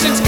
It's.